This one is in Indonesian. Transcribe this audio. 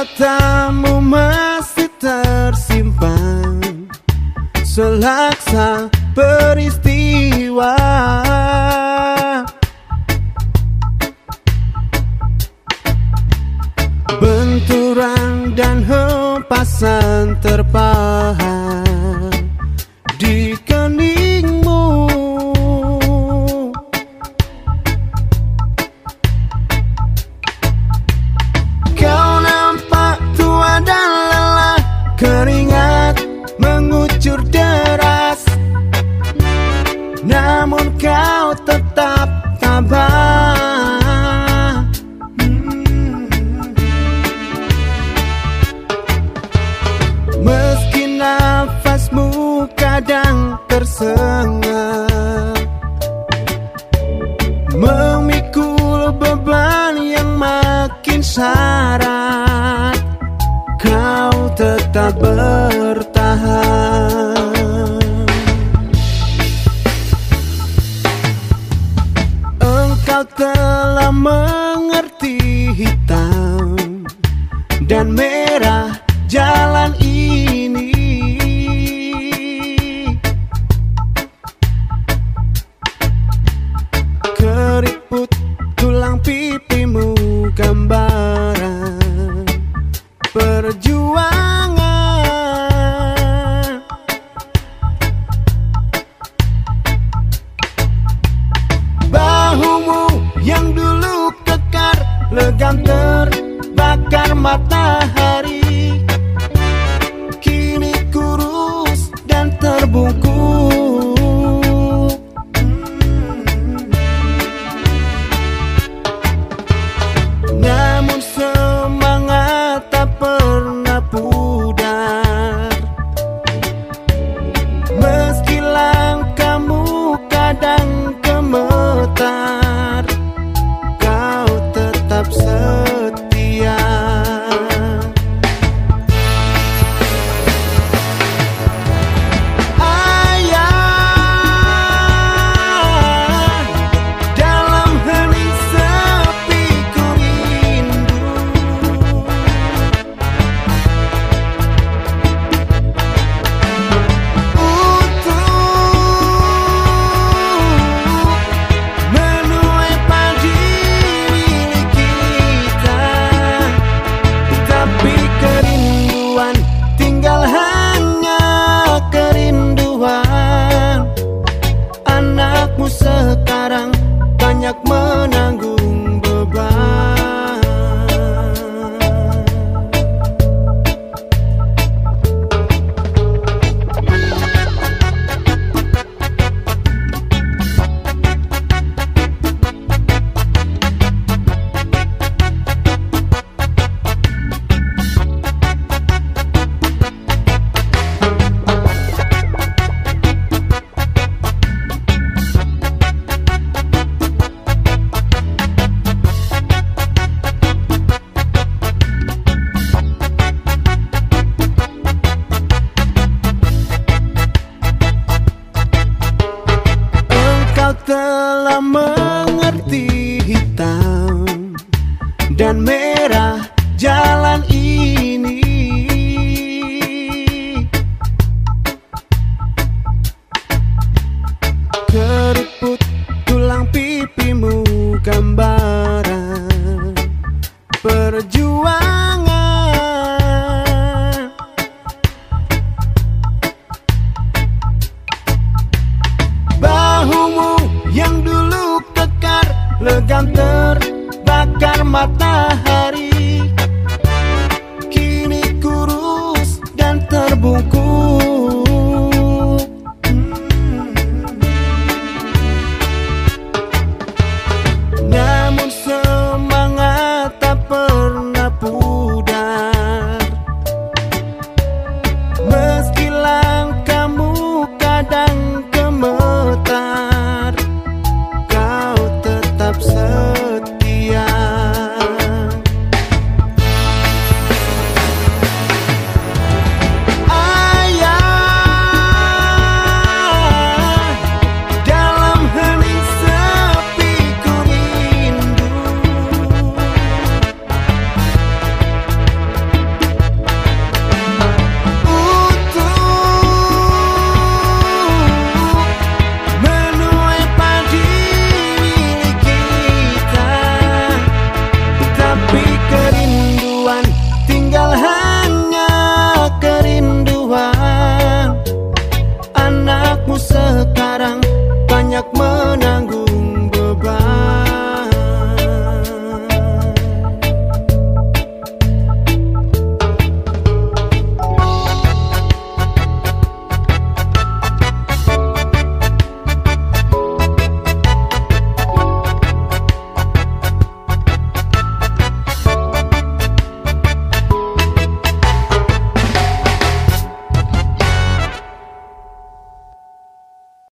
Matamu masih tersimpan. Selaksa peristiwa. hancur deras Namun kau tetap tabah. Hmm. Meski nafasmu kadang tersengat Memikul beban yang makin syarat Kau tetap telah mengerti hitam dan merah jauh my tak mengerti hitam dan merah jalan ini. Ter